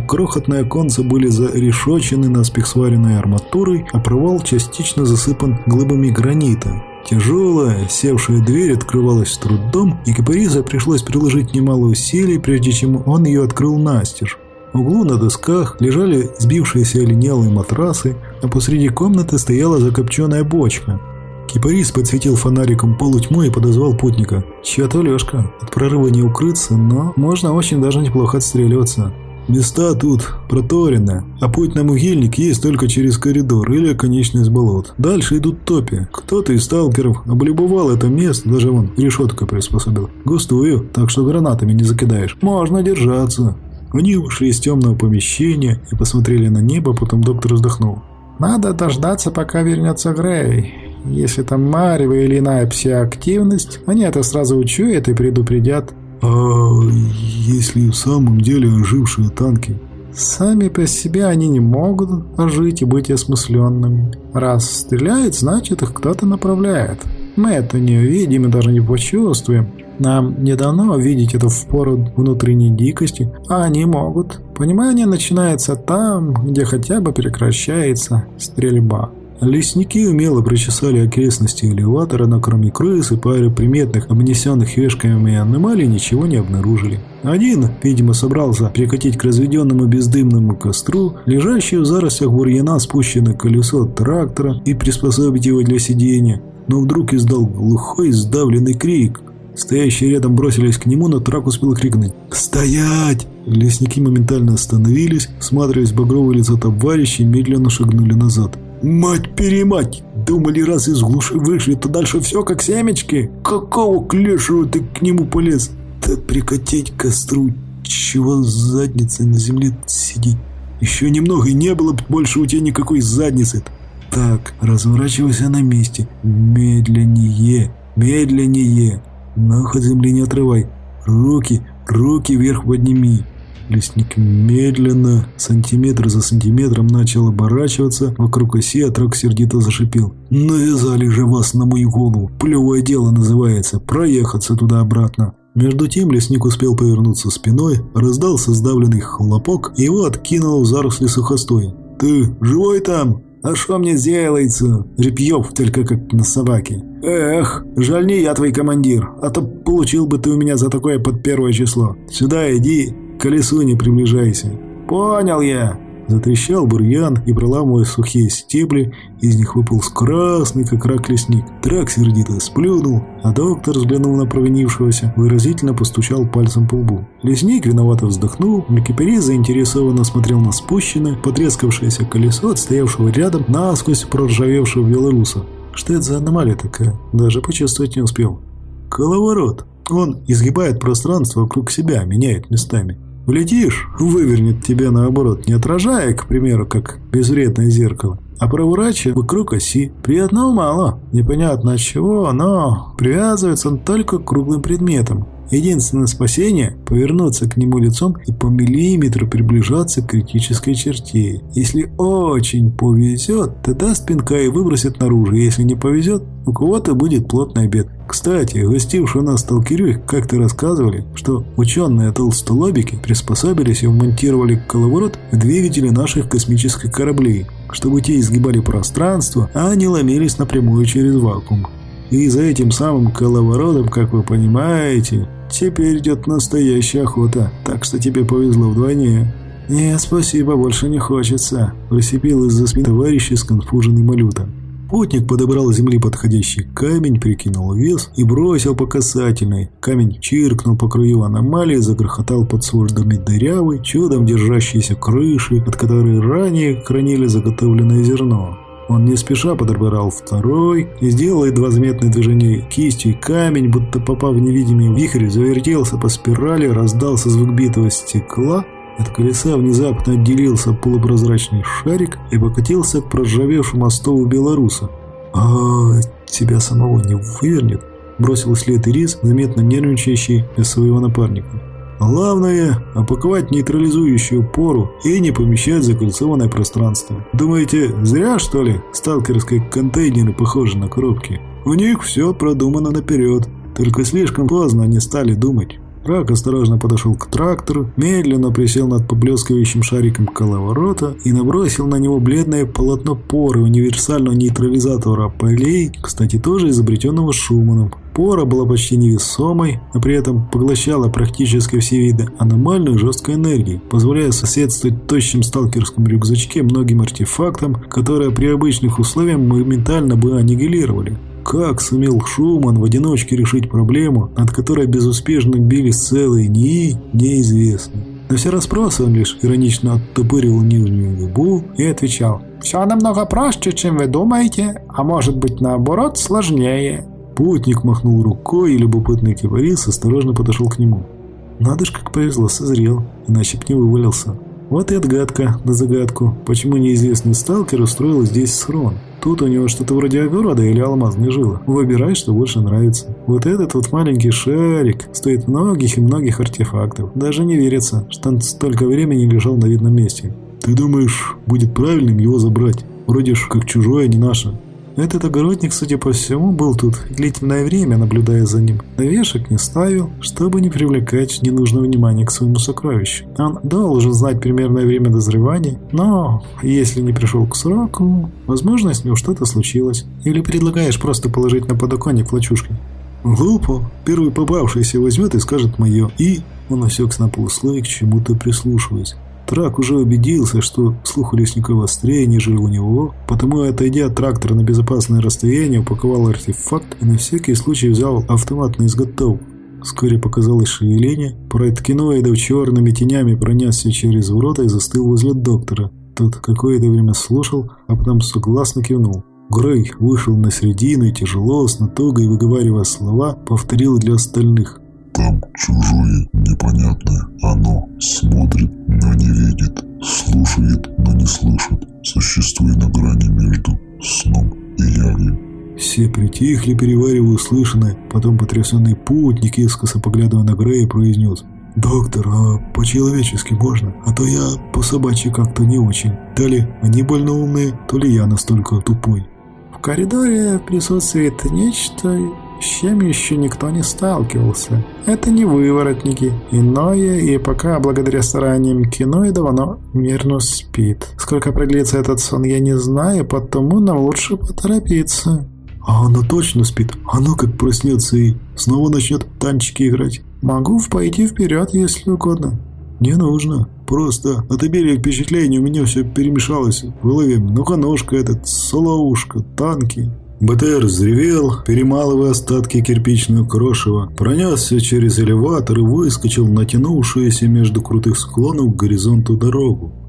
Крохотные оконца были зарешочены наспех сваренной арматурой, а провал частично засыпан глыбами гранита. Тяжелая, севшая дверь открывалась с трудом, и Капариза пришлось приложить немало усилий, прежде чем он ее открыл настежь. В углу на досках лежали сбившиеся линялые матрасы, а посреди комнаты стояла закопченная бочка. Кипарис подсветил фонариком полутьму и подозвал путника. «Чья-то лёжка. От прорыва не укрыться, но можно очень даже неплохо отстреливаться. Места тут проторены, а путь на могильник есть только через коридор или конечность болот. Дальше идут топи. Кто-то из сталкеров облюбовал это место, даже вон решетка приспособил. Густую, так что гранатами не закидаешь. Можно держаться». Они вышли из темного помещения и посмотрели на небо, потом доктор вздохнул. «Надо дождаться, пока вернется Грей. Если там марево или иная псиактивность, они это сразу учуют и предупредят». «А если в самом деле ожившие танки?» Сами по себе они не могут ожить и быть осмысленными. Раз стреляет, значит их кто-то направляет. Мы это не увидим и даже не почувствуем. Нам не дано видеть это в пору внутренней дикости, а они могут. Понимание начинается там, где хотя бы прекращается стрельба. Лесники умело прочесали окрестности элеватора, но кроме крыс и пары приметных, обнесенных вешками аномалий, ничего не обнаружили. Один, видимо, собрался прикатить к разведенному бездымному костру, лежащее в зарослях бурьяна спущенное колесо трактора и приспособить его для сидения, но вдруг издал глухой сдавленный крик – Стоящие рядом бросились к нему, но Трак успел крикнуть «Стоять!». Лесники моментально остановились, всматриваясь в багровое лицо товарища и медленно шагнули назад. «Мать-перемать! Думали, раз из глуши вышли, то дальше все как семечки? Какого клешего ты к нему полез? Да прикатить к костру! Чего задницей на земле сидеть? Еще немного и не было бы больше у тебя никакой задницы. Так, разворачивайся на месте. Медленнее, медленнее!» Но хоть земли не отрывай. Руки, руки вверх подними. Лесник медленно, сантиметр за сантиметром начал оборачиваться вокруг оси, а трак сердито зашипел. «Навязали же вас на мою голову! Плевое дело называется! Проехаться туда-обратно!» Между тем лесник успел повернуться спиной, раздался сдавленный хлопок, и его откинул в заросли сухостой. «Ты живой там?» «А что мне сделается?» Репьев только как на собаке. «Эх, жаль не я твой командир, а то получил бы ты у меня за такое под первое число. Сюда иди, к колесу не приближайся». «Понял я!» Затрещал бурьян и, проламывая сухие стебли, из них выполз красный, как рак лесник. Трак сердито сплюнул, а доктор, взглянув на провинившегося, выразительно постучал пальцем по лбу. Лесник виновато вздохнул, Микипери заинтересованно смотрел на спущенное, потрескавшееся колесо, отстоявшего рядом, насквозь проржавевшего белоруса. Что это за аномалия такая? Даже почувствовать не успел. Коловорот. Он изгибает пространство вокруг себя, меняет местами. Влетишь, вывернет тебя наоборот, не отражая, к примеру, как безвредное зеркало, а проворачивая вокруг оси. Приятного мало, непонятно от чего, но привязывается он только к круглым предметам. Единственное спасение – повернуться к нему лицом и по миллиметру приближаться к критической черте. Если очень повезет, тогда спинка и выбросит наружу. Если не повезет, у кого-то будет плотный обед. Кстати, гостившие у нас сталкеры как-то рассказывали, что ученые толстолобики приспособились и вмонтировали коловорот в двигатели наших космических кораблей, чтобы те изгибали пространство, а не ломились напрямую через вакуум. И за этим самым коловоротом, как вы понимаете, теперь идет настоящая охота, так что тебе повезло вдвойне. «Нет, спасибо, больше не хочется», – просипел из-за спины товарища сконфуженный Малюта. Путник подобрал с земли подходящий камень, прикинул вес и бросил по касательной. Камень чиркнул по краю аномалии, загрохотал под сводами дырявой, чудом держащейся крыши, под которой ранее хранили заготовленное зерно. Он не спеша подобрал второй и сделал едва заметное движение кистью, и камень, будто попав в невидимый вихрь, завертелся по спирали, раздался звук битого стекла. От колеса внезапно отделился полупрозрачный шарик и покатился к проржавевшему остову белоруса. «А тебя самого не вывернет?» – бросил след Ирис, заметно нервничающий без своего напарника. Главное – опаковать нейтрализующую пору и не помещать закольцованное пространство. Думаете, зря, что ли, сталкерские контейнеры похожи на коробки? У них все продумано наперед, только слишком поздно они стали думать. Рак осторожно подошел к трактору, медленно присел над поблескивающим шариком коловорота и набросил на него бледное полотно поры универсального нейтрализатора полей, кстати, тоже изобретенного Шуманом. Пора была почти невесомой, но при этом поглощала практически все виды аномальной жесткой энергии, позволяя соседствовать тощим сталкерском рюкзачке многим артефактам, которые при обычных условиях моментально бы аннигилировали. Как сумел Шуман в одиночке решить проблему, над которой безуспешно бились целые дни, неизвестно. На все расспросы он лишь иронично оттопырил нижнюю губу и отвечал «Все намного проще, чем вы думаете, а может быть наоборот сложнее». Путник махнул рукой, и любопытный кипарис осторожно подошел к нему. «Надо ж, как повезло, созрел, иначе б не вывалился». Вот и отгадка на загадку, почему неизвестный сталкер устроил здесь схрон. Тут у него что-то вроде огорода или алмазной жилы. Выбирай, что больше нравится. Вот этот вот маленький шарик стоит многих и многих артефактов. Даже не верится, что он столько времени лежал на видном месте. Ты думаешь, будет правильным его забрать? Вроде ж как чужое, а не наше. Этот огородник, судя по всему, был тут длительное время, наблюдая за ним. Навешек не ставил, чтобы не привлекать ненужного внимания к своему сокровищу. Он должен знать примерное время дозревания, но если не пришел к сроку, возможно, с ним что-то случилось. Или предлагаешь просто положить на подоконник лачушкой. Глупо. Первый попавшийся возьмет и скажет мое. И он осекся на полусловие, к чему-то прислушиваясь. Трак уже убедился, что слух у лесника острее, нежели у него, потому, отойдя от трактора на безопасное расстояние, упаковал артефакт и на всякий случай взял автомат на изготовку. Вскоре показалось шевеление, пройткиноидов черными тенями пронесся через ворота и застыл возле доктора. Тот какое-то время слушал, а потом согласно кивнул. Грей вышел на середину и тяжело, с натугой выговаривая слова, повторил для остальных. Там чужое, непонятное. Оно смотрит, но не видит, слушает, но не слышит, существуя на грани между сном и явью. Все притихли, переваривая услышанное. Потом потрясенный путник, искоса поглядывая на Грея, произнес. «Доктор, а по-человечески можно? А то я по-собачьи как-то не очень. То ли они больно умные, то ли я настолько тупой». В коридоре присутствует нечто с чем еще никто не сталкивался. Это не выворотники, иное, и пока благодаря стараниям киноидов оно мирно спит. Сколько продлится этот сон, я не знаю, потому нам лучше поторопиться. А оно точно спит? Оно как проснется и снова начнет танчики играть? Могу пойти вперед, если угодно. Не нужно. Просто от обилия впечатлений у меня все перемешалось в голове. Ну-ка, ножка этот, солоушка, танки. БТР взревел, перемалывая остатки кирпичного крошева, пронесся через элеватор и выскочил натянувшуюся между крутых склонов к горизонту дорогу.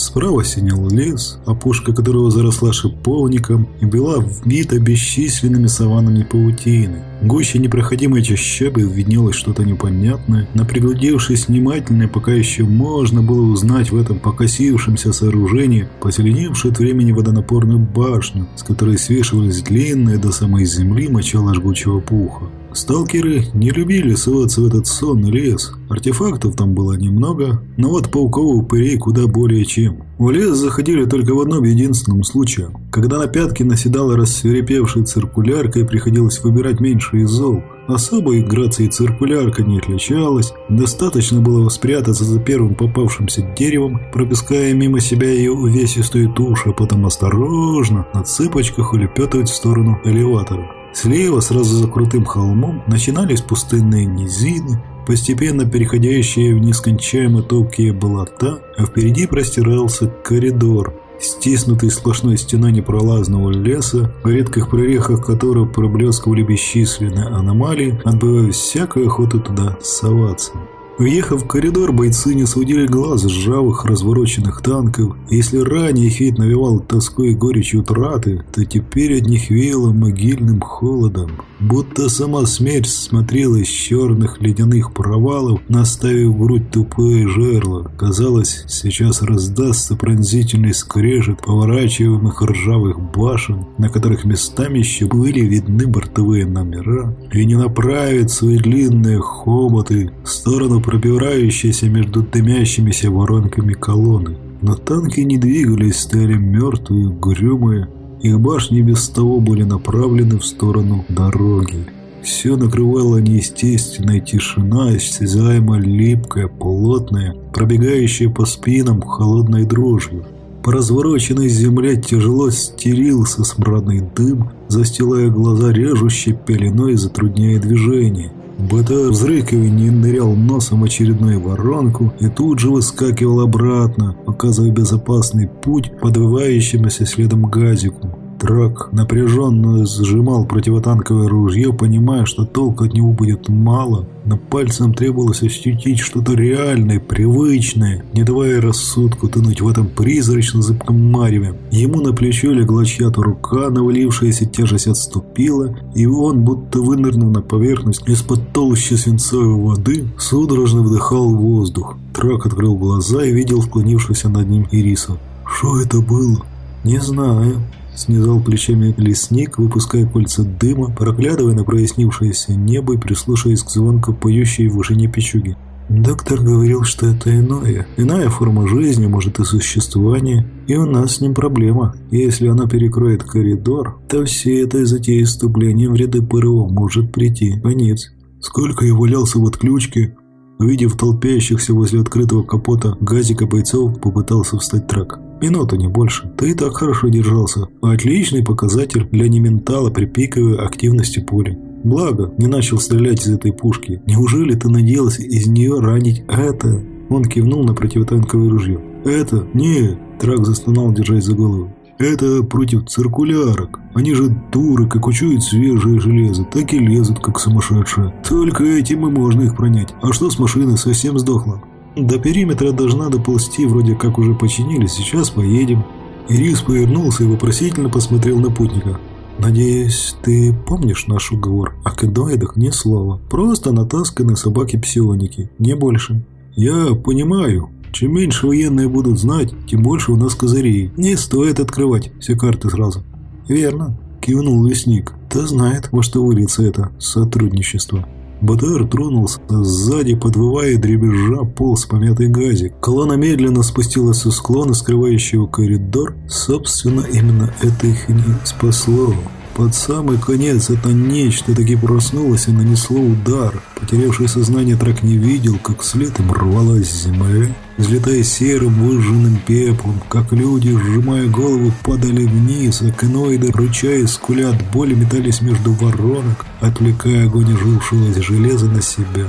Справа синел лес, опушка которого заросла шиповником и была вбита бесчисленными саванами паутины. Гуще непроходимой чащобы виднелось что-то непонятное, но приглядевшись внимательно, пока еще можно было узнать в этом покосившемся сооружении позеленевшую от времени водонапорную башню, с которой свешивались длинные до самой земли мочала жгучего пуха. Сталкеры не любили соваться в этот сонный лес. Артефактов там было немного, но вот пауковых упырей куда более чем. В лес заходили только в одном единственном случае. Когда на пятки наседала рассверепевшая циркулярка и приходилось выбирать меньше из зол. Особой грацией циркулярка не отличалась. Достаточно было спрятаться за первым попавшимся деревом, пропуская мимо себя ее увесистую тушу, а потом осторожно на цыпочках улепетывать в сторону элеватора. Слева, сразу за крутым холмом, начинались пустынные низины, постепенно переходящие в нескончаемо топкие болота, а впереди простирался коридор, стиснутый сплошной стеной непролазного леса, в редких прорехах которого проблескивали бесчисленные аномалии, отбывая всякую охоту туда соваться. Въехав в коридор, бойцы не сводили глаз с ржавых развороченных танков. Если ранее их вид навевал тоску и горечь утраты, то теперь от них веяло могильным холодом. Будто сама смерть смотрела из черных ледяных провалов, наставив грудь тупое жерло. Казалось, сейчас раздастся пронзительный скрежет поворачиваемых ржавых башен, на которых местами еще были видны бортовые номера, и не направит свои длинные хоботы в сторону пробирающиеся между дымящимися воронками колонны. Но танки не двигались, стояли мертвые, угрюмые. Их башни без того были направлены в сторону дороги. Все накрывала неестественная тишина, осязаемо липкая, плотная, пробегающая по спинам холодной дрожью. По развороченной земле тяжело стерился смрадный дым, застилая глаза режущей пеленой и затрудняя движение. БТ взрыкивание нырял носом очередную воронку и тут же выскакивал обратно, показывая безопасный путь подвывающемуся следом газику. Трак напряженно сжимал противотанковое ружье, понимая, что толку от него будет мало, но пальцем требовалось ощутить что-то реальное, привычное, не давая рассудку тянуть в этом призрачно зыбком мареве. Ему на плечо легла чья-то рука, навалившаяся тяжесть отступила, и он, будто вынырнув на поверхность из-под толщи свинцовой воды, судорожно вдыхал воздух. Трак открыл глаза и видел склонившегося над ним Ириса. «Что это было?» «Не знаю», Снизал плечами лесник, выпуская кольца дыма, проглядывая на прояснившееся небо и прислушиваясь к звонку поющей в ушине печуги. Доктор говорил, что это иное. Иная форма жизни, может и существования. И у нас с ним проблема. Если она перекроет коридор, то все этой затеи вступления в ряды ПРО может прийти конец. Сколько я валялся в отключке, Увидев толпящихся возле открытого капота газика бойцов, попытался встать трак. Минута, не больше. Ты и так хорошо держался. Отличный показатель для нементала при пиковой активности пули. Благо, не начал стрелять из этой пушки. Неужели ты надеялся из нее ранить это? Он кивнул на противотанковое ружье. Это? Не. Трак застонал, держась за голову. Это против циркулярок. Они же дуры, как учуют свежее железо, так и лезут, как сумасшедшие. Только этим и можно их пронять. А что с машиной, совсем сдохла? До периметра должна доползти, вроде как уже починили, сейчас поедем. Ирис повернулся и вопросительно посмотрел на путника. «Надеюсь, ты помнишь наш уговор? О кедоидах ни слова. Просто натасканы собаки-псионики, не больше». «Я понимаю», чем меньше военные будут знать, тем больше у нас козырей. Не стоит открывать все карты сразу. Верно, кивнул лесник. Кто знает, во что выльется это сотрудничество. Батар тронулся сзади, подвывая и дребезжа полз помятый газик. Колонна медленно спустилась со склона, скрывающего коридор. Собственно, именно это их и не спасло. Под самый конец это нечто таки проснулось и нанесло удар. Потерявший сознание трак не видел, как вслед им рвалась земля, взлетая серым выжженным пеплом, как люди, сжимая голову, падали вниз, а каноиды, рыча и скуля от боли, метались между воронок, отвлекая огонь ожившегося железа на себя.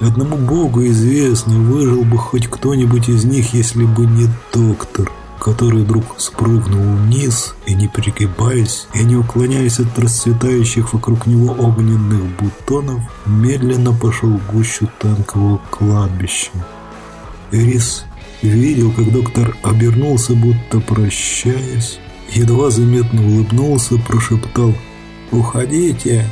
Одному богу известно, выжил бы хоть кто-нибудь из них, если бы не доктор который вдруг спрыгнул вниз и, не пригибаясь и не уклоняясь от расцветающих вокруг него огненных бутонов, медленно пошел в гущу танкового кладбища. Эрис видел, как доктор обернулся, будто прощаясь, едва заметно улыбнулся, прошептал «Уходите!»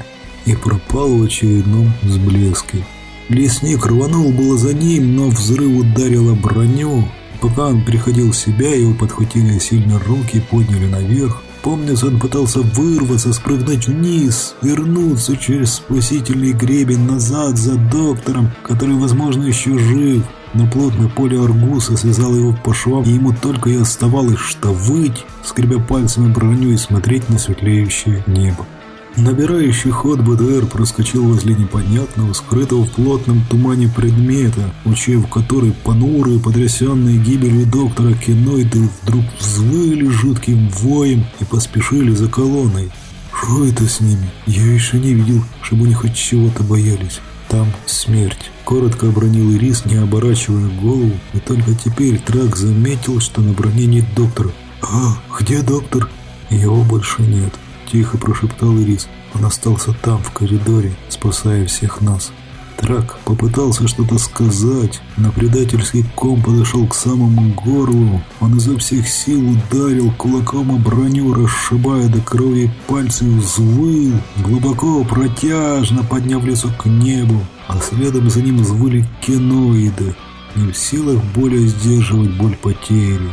и пропал в очередном взблеске. Лесник рванул было за ним, но взрыв ударил броню, Пока он приходил в себя, его подхватили сильно руки, подняли наверх. Помнится, он пытался вырваться, спрыгнуть вниз, вернуться через спасительный гребень назад за доктором, который, возможно, еще жив. Но плотное поле аргуса связало его по швам, и ему только и оставалось что выть, скребя пальцами броню и смотреть на светлеющее небо. Набирающий ход БТР проскочил возле непонятного, скрытого в плотном тумане предмета, учев который понурые, потрясенные гибелью доктора киноиды вдруг взвыли жутким воем и поспешили за колонной. Что это с ними? Я еще не видел, чтобы они хоть чего-то боялись. Там смерть. Коротко обронил Ирис, не оборачивая голову, и только теперь Трак заметил, что на броне нет доктора. «А, где доктор?» Его больше нет. Тихо прошептал Ирис. Он остался там, в коридоре, спасая всех нас. Трак попытался что-то сказать, но предательский ком подошел к самому горлу. Он изо всех сил ударил кулаком о броню, расшибая до крови пальцы, взвыл, глубоко, протяжно подняв лицо к небу, а следом за ним взвыли киноиды, не в силах более сдерживать боль потери.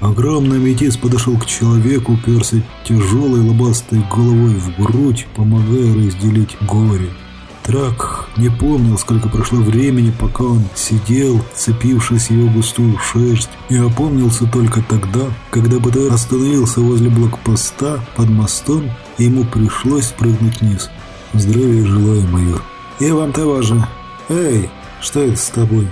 Огромный метис подошел к человеку, уперся тяжелой лобастой головой в грудь, помогая разделить горе. Трак не помнил, сколько прошло времени, пока он сидел, цепившись в его густую шерсть, и опомнился только тогда, когда БТР остановился возле блокпоста под мостом, и ему пришлось прыгнуть вниз. «Здравия желаю, майор». «И вам того же. Эй, что это с тобой?»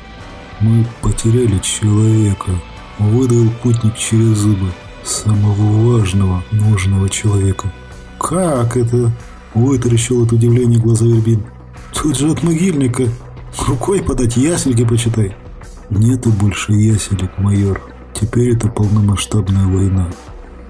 «Мы потеряли человека», выдал путник через зубы самого важного, нужного человека. «Как это?» – вытаращил от удивления глаза Вербин. «Тут же от могильника. Рукой подать ясельки почитай». «Нету больше яселек, майор. Теперь это полномасштабная война.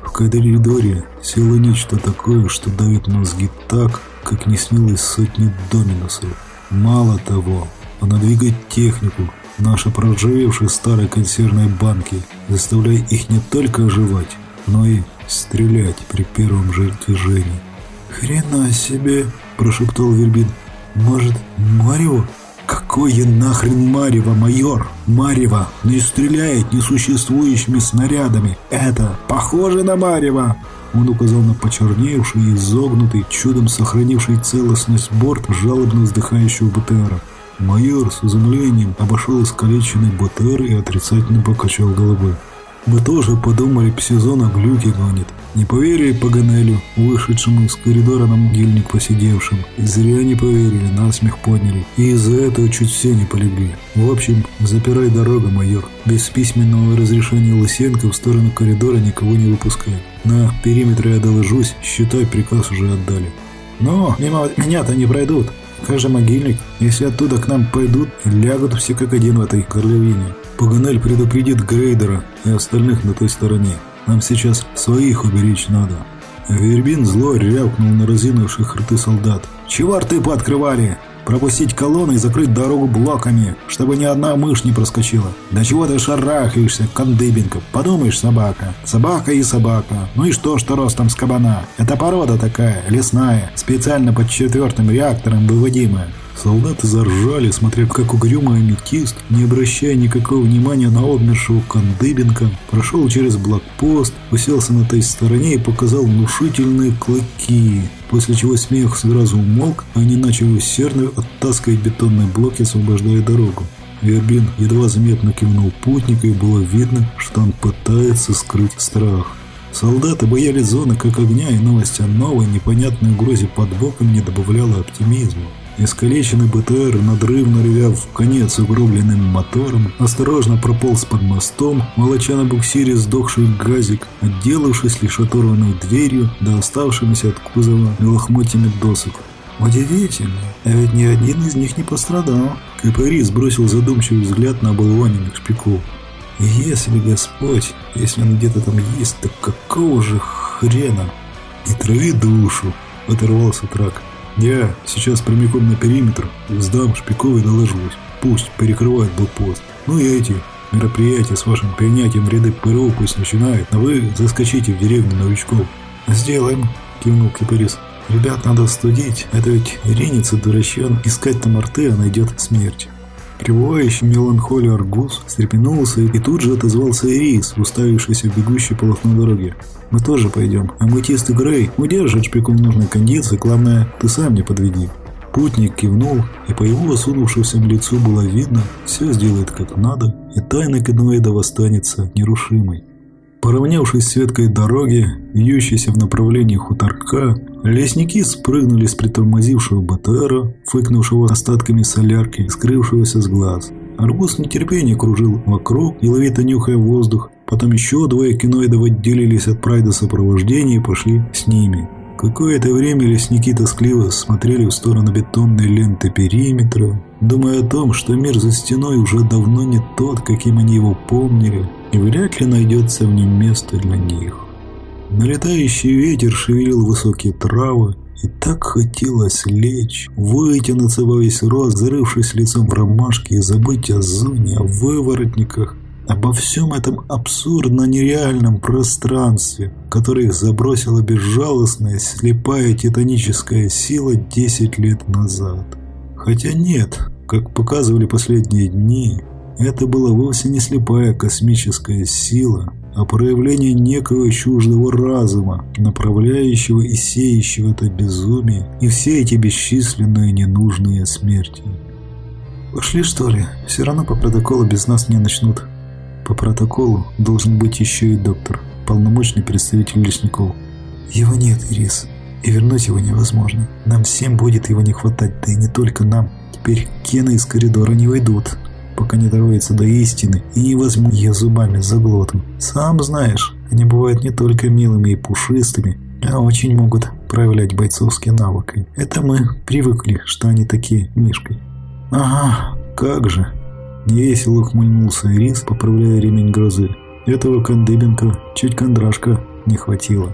В коридоре село нечто такое, что давит мозги так, как не снилось сотни доминусов. Мало того, она двигает технику, наши проржавевшие старые консервные банки, заставляя их не только оживать, но и стрелять при первом же движении. «Хрена себе!» – прошептал Вербин. «Может, Марио?» «Какое нахрен Марево, майор? Марево не стреляет несуществующими снарядами. Это похоже на Марево!» Он указал на почерневший изогнутый, чудом сохранивший целостность борт жалобно вздыхающего БТРа. Майор с изумлением обошел искалеченный БТР и отрицательно покачал головой. Мы тоже подумали, Псизона глюки гонит. Не поверили Паганелю, вышедшему из коридора на могильник посидевшим. И зря не поверили, насмех подняли. И из-за этого чуть все не полегли. В общем, запирай дорогу, майор. Без письменного разрешения Лысенко в сторону коридора никого не выпускай. На периметре я доложусь, считай, приказ уже отдали. Но мимо меня-то не пройдут. Же могильник? Если оттуда к нам пойдут, лягут все как один в этой горловине. Паганель предупредит Грейдера и остальных на той стороне. Нам сейчас своих уберечь надо. Вербин зло рявкнул на разинувших рты солдат. «Чего рты пооткрывали? Пропустить колонны и закрыть дорогу блоками, чтобы ни одна мышь не проскочила. Да чего ты шарахаешься, Кандыбенко? Подумаешь, собака. Собака и собака. Ну и что, что ростом с кабана? Это порода такая, лесная, специально под четвертым реактором выводимая. Солдаты заржали, смотря как угрюмый аметист, не обращая никакого внимания на обмершего Кандыбенко, прошел через блокпост, уселся на той стороне и показал внушительные клыки, после чего смех сразу умолк, а они начали усердно оттаскивать бетонные блоки, освобождая дорогу. Вербин едва заметно кивнул путника, и было видно, что он пытается скрыть страх. Солдаты боялись зоны как огня, и новость о новой непонятной угрозе под боком не добавляла оптимизма. Искалеченный БТР, надрывно ревя в конец угробленным мотором, осторожно прополз под мостом, волоча на буксире сдохший газик, отделавшись лишь оторванной дверью, да оставшимися от кузова лохмотьями досок. Удивительно, а ведь ни один из них не пострадал. Капери сбросил задумчивый взгляд на оболваненных шпиков. Если Господь, если он где-то там есть, так какого же хрена? Не трави душу, оторвался трак. Я сейчас прямиком на периметр, сдам шпиковый доложусь. Пусть перекрывает блокпост. Ну и эти мероприятия с вашим принятием в ряды ПРО пусть начинают, а вы заскочите в деревню новичков. Сделаем, кивнул Кипарис. Ребят надо студить, это ведь ринется дурачьян, искать там арты, а найдет смерть. Привывающий меланхолию аргуз встрепенулся и тут же отозвался Ирис, уставившийся в бегущее полотно дороги. «Мы тоже пойдем. Аметист и Грей удержат шпиком нужной кондиции, главное, ты сам не подведи». Путник кивнул, и по его осунувшемуся лицу было видно, все сделает как надо, и тайна Кедноида останется нерушимой. Поравнявшись с веткой дороги, вьющейся в направлении хуторка, лесники спрыгнули с притормозившего БТРа, фыкнувшего остатками солярки, скрывшегося с глаз. Арбуз в нетерпении кружил вокруг, деловито нюхая воздух. Потом еще двое киноидов отделились от прайда сопровождения и пошли с ними. Какое-то время лесники тоскливо смотрели в сторону бетонной ленты периметра, думая о том, что мир за стеной уже давно не тот, каким они его помнили, и вряд ли найдется в нем место для них. Налетающий ветер шевелил высокие травы, и так хотелось лечь, вытянуться во весь рост, зарывшись лицом в ромашки и забыть о зоне, о выворотниках, обо всем этом абсурдно нереальном пространстве, которое их забросила безжалостная, слепая титаническая сила 10 лет назад. Хотя нет, как показывали последние дни, это была вовсе не слепая космическая сила, а проявление некого чуждого разума, направляющего и сеющего это безумие и все эти бесчисленные ненужные смерти. «Пошли, что ли? Все равно по протоколу без нас не начнут», по протоколу должен быть еще и доктор, полномочный представитель лесников. Его нет, Ирис, и вернуть его невозможно. Нам всем будет его не хватать, да и не только нам. Теперь Кена из коридора не войдут, пока не дорвется до истины и не возьму ее зубами за глотку. Сам знаешь, они бывают не только милыми и пушистыми, а очень могут проявлять бойцовские навыки. Это мы привыкли, что они такие мишкой. Ага, как же. Невесело ухмыльнулся Ирис, поправляя ремень грозы. Этого Кандыбенко чуть кондрашка не хватило.